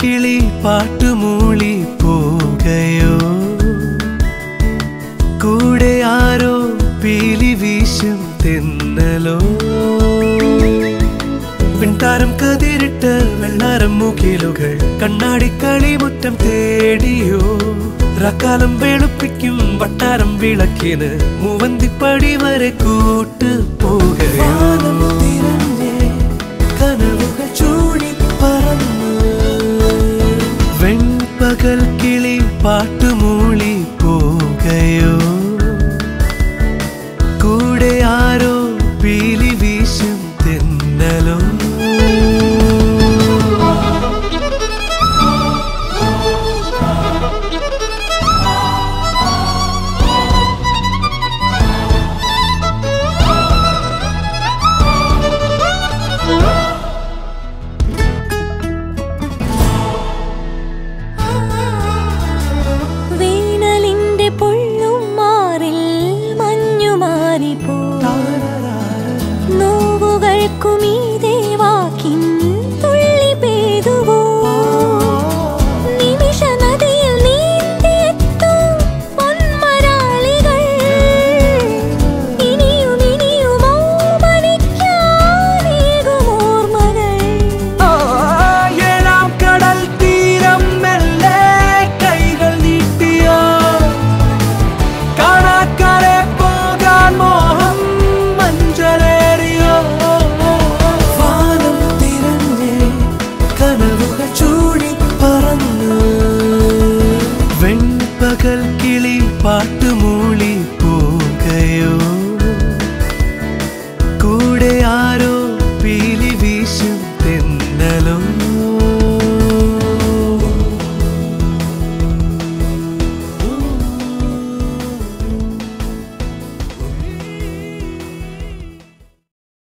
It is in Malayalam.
കിളി പാട്ടുമൂളി പോകയോ? കൂടെ പീലി വീശും തെന്നലോ. പിൻതാരം കതിരിട്ട് വെള്ളാരം മുകിലുകൾ കണ്ണാടി കളിമുറ്റം തേടിയോ. റക്കാലം വെളുപ്പിക്കും വട്ടാരം വിളക്കിന് മൂവന്തിപ്പടി വരെ കൂട്ട് പോകയോ കനവുകൾ ചൂടി പറന്ന് വെൺപകൽ കിളി പാട്ടുമൂളി